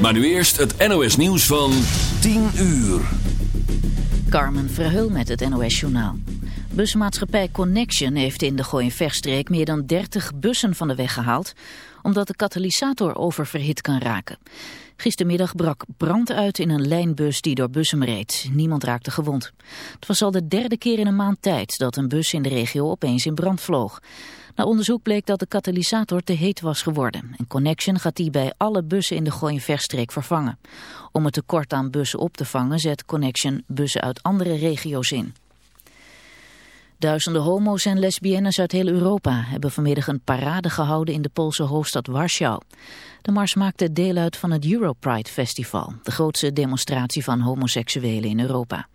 Maar nu eerst het NOS nieuws van 10 uur. Carmen Verheul met het NOS journaal. Busmaatschappij Connection heeft in de Gooienvechtstreek meer dan 30 bussen van de weg gehaald... omdat de katalysator oververhit kan raken. Gistermiddag brak brand uit in een lijnbus die door Bussum reed. Niemand raakte gewond. Het was al de derde keer in een maand tijd dat een bus in de regio opeens in brand vloog. Na onderzoek bleek dat de katalysator te heet was geworden. En Connection gaat die bij alle bussen in de Gooienvechtstreek vervangen. Om het tekort aan bussen op te vangen zet Connection bussen uit andere regio's in. Duizenden homo's en lesbiennes uit heel Europa hebben vanmiddag een parade gehouden in de Poolse hoofdstad Warschau. De mars maakte deel uit van het Europride Festival, de grootste demonstratie van homoseksuelen in Europa.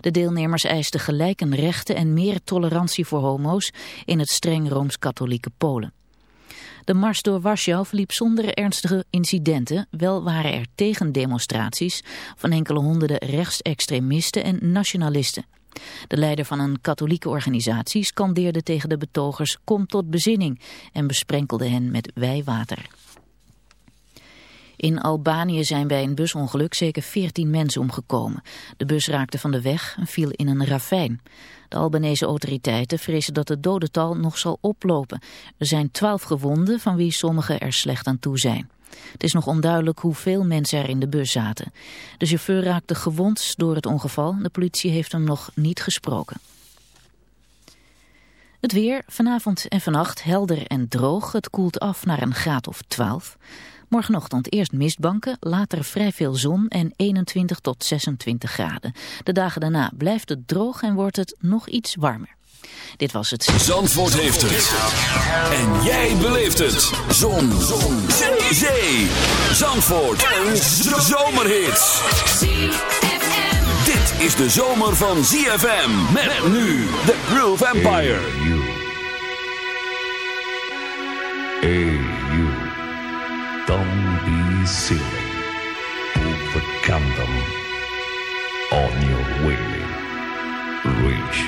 De deelnemers eisten gelijke rechten en meer tolerantie voor homo's in het streng Rooms-Katholieke Polen. De mars door Warschau verliep zonder ernstige incidenten. Wel waren er tegendemonstraties van enkele honderden rechtsextremisten en nationalisten. De leider van een katholieke organisatie scandeerde tegen de betogers kom tot bezinning en besprenkelde hen met wijwater. In Albanië zijn bij een busongeluk zeker 14 mensen omgekomen. De bus raakte van de weg en viel in een ravijn. De Albanese autoriteiten vrezen dat het dodental nog zal oplopen. Er zijn 12 gewonden, van wie sommigen er slecht aan toe zijn. Het is nog onduidelijk hoeveel mensen er in de bus zaten. De chauffeur raakte gewond door het ongeval. De politie heeft hem nog niet gesproken. Het weer, vanavond en vannacht helder en droog. Het koelt af naar een graad of 12. Morgenochtend eerst mistbanken, later vrij veel zon en 21 tot 26 graden. De dagen daarna blijft het droog en wordt het nog iets warmer. Dit was het. Zandvoort heeft het. En jij beleeft het. Zon. zon. Zee. Zee. Zandvoort. Een zomerhit. Dit is de zomer van ZFM. Met nu The Groove Empire. Hey, you. Don't be silly. Put the condom on your willy. Reach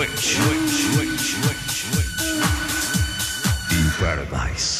Switch. Switch. Switch. Switch. In paradise.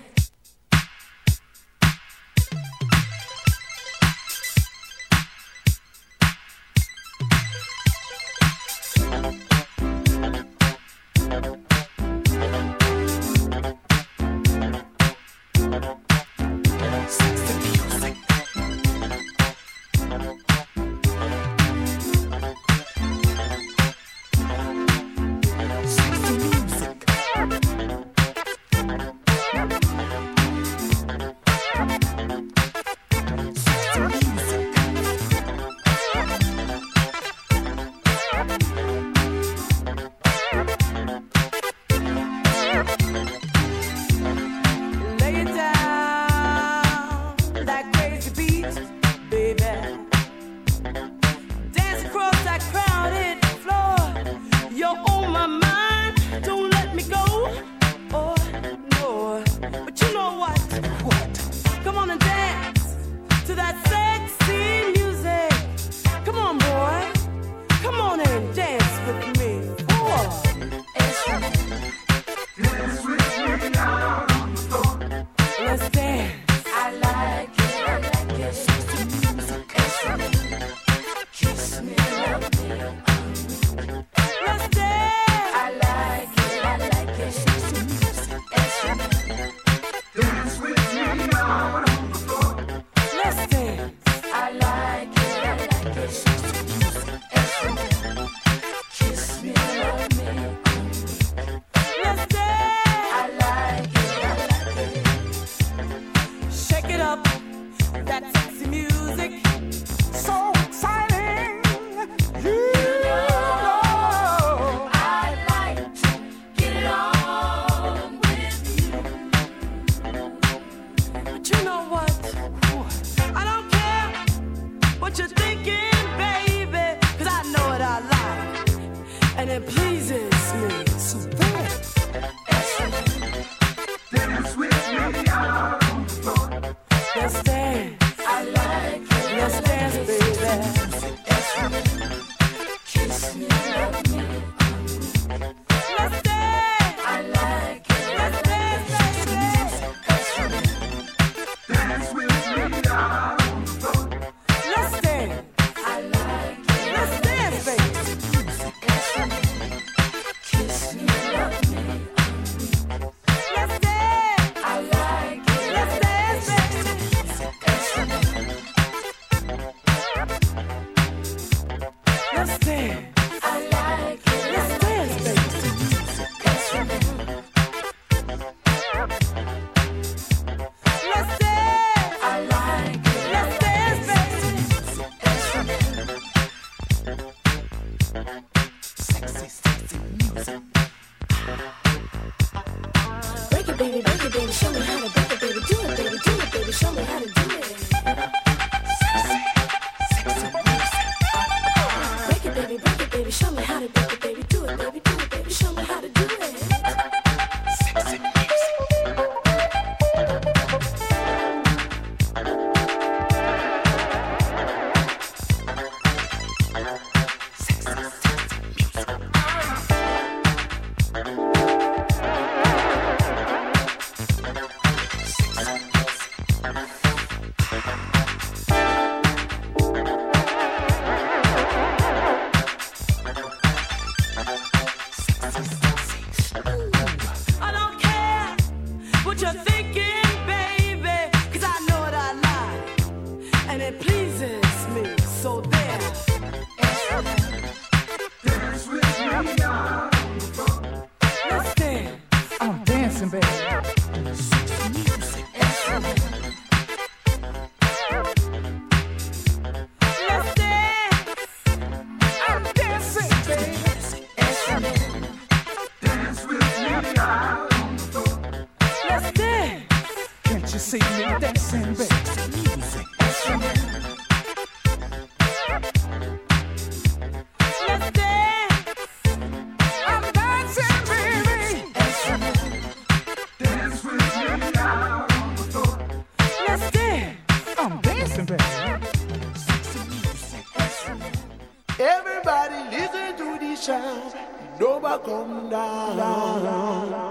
come down.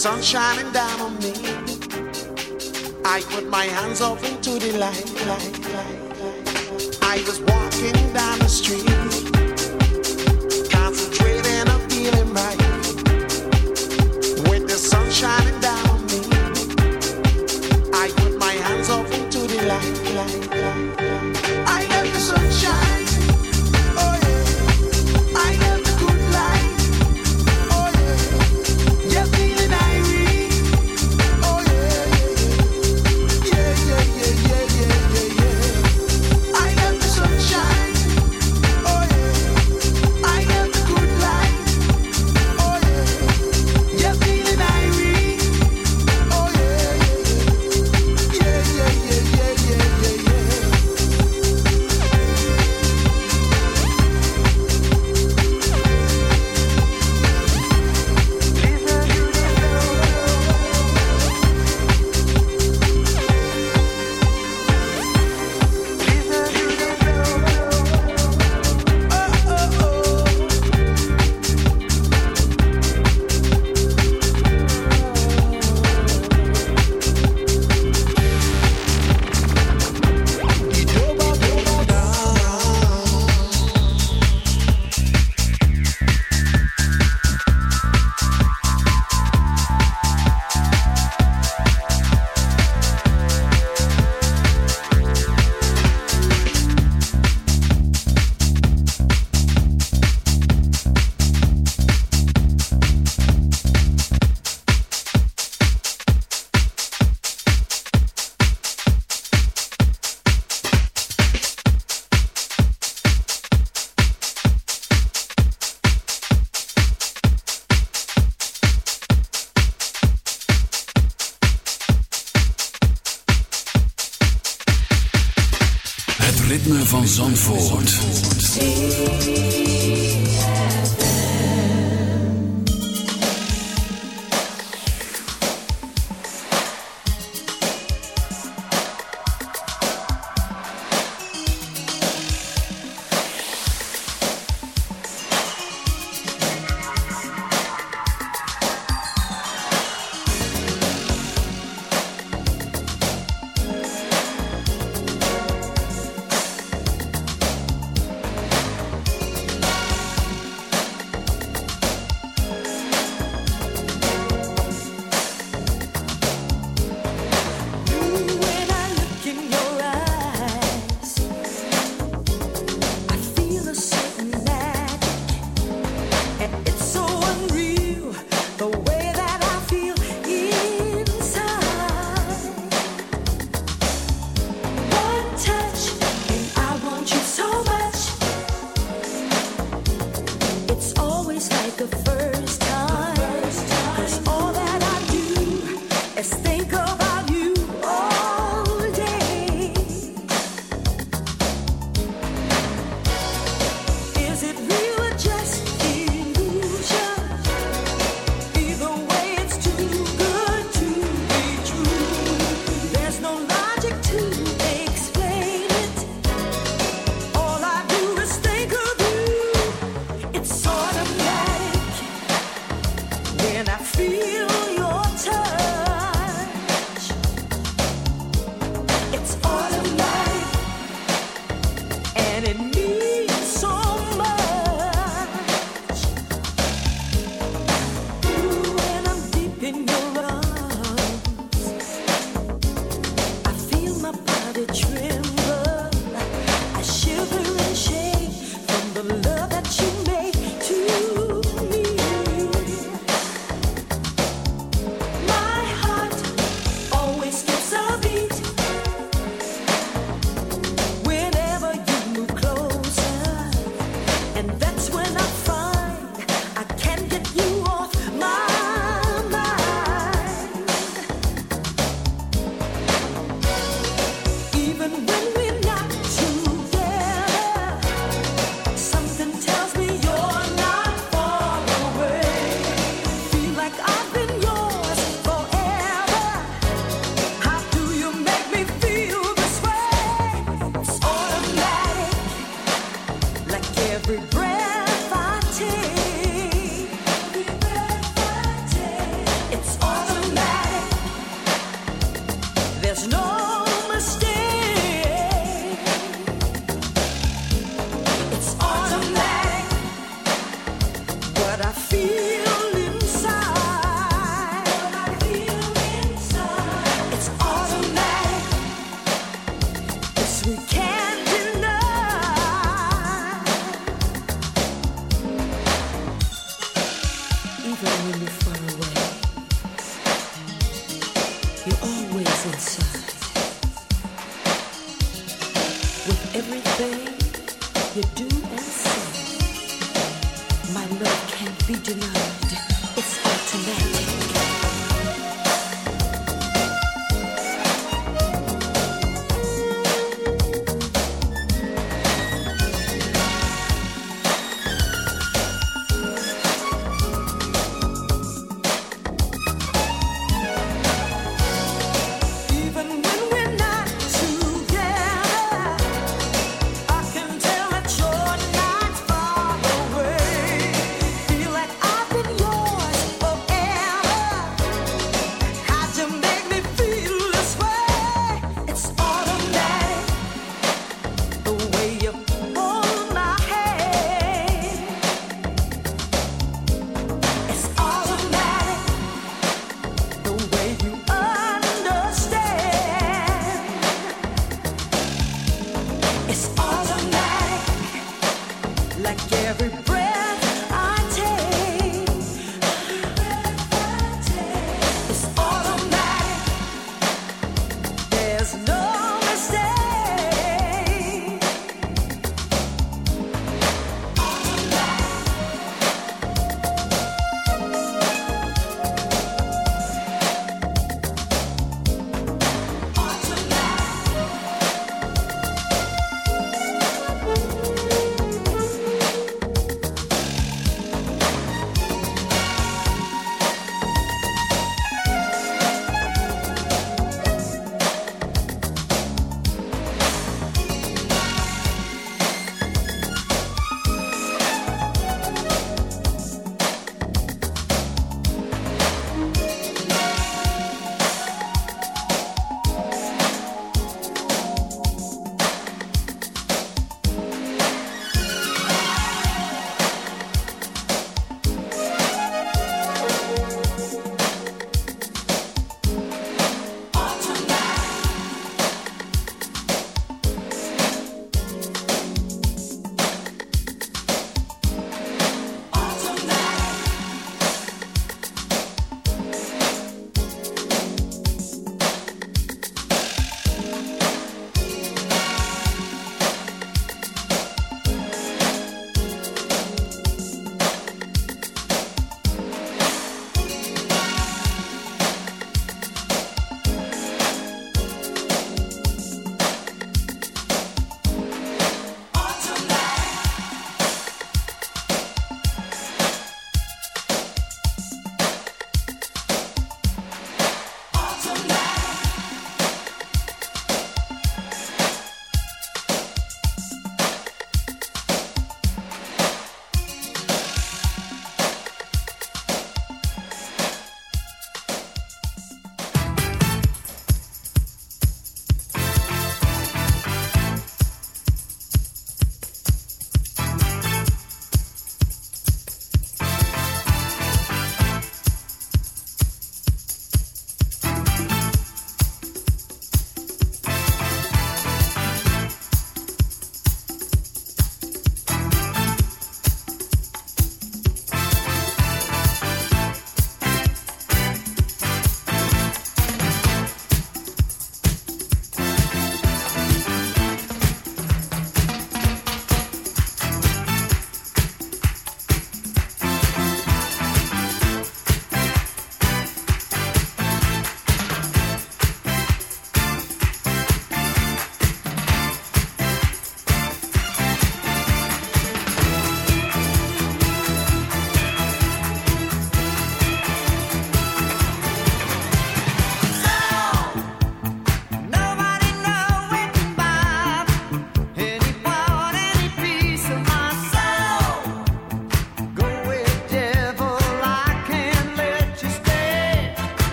sun shining down on me. I put my hands up into the light, light, light, light. I was.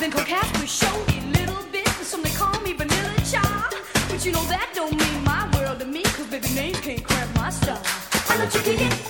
Been coquette with a little bit, and some they call me vanilla child. But you know that don't mean my world to me, cause baby name can't cramp my style. I know you can.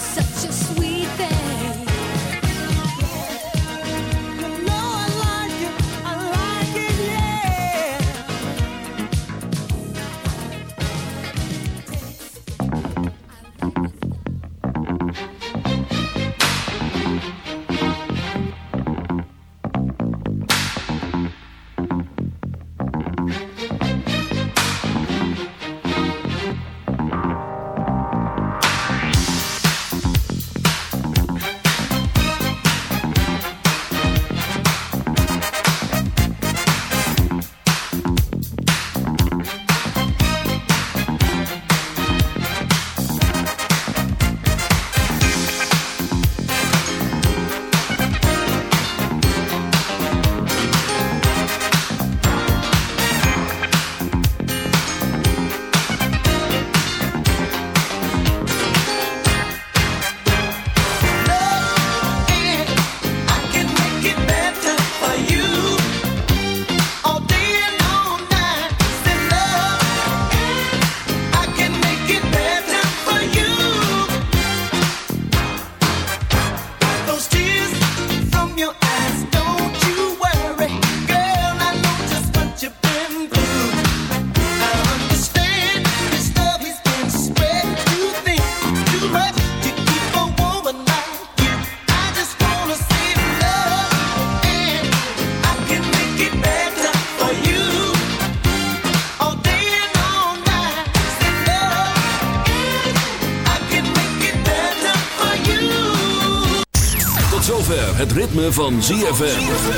so ritme van ZFM.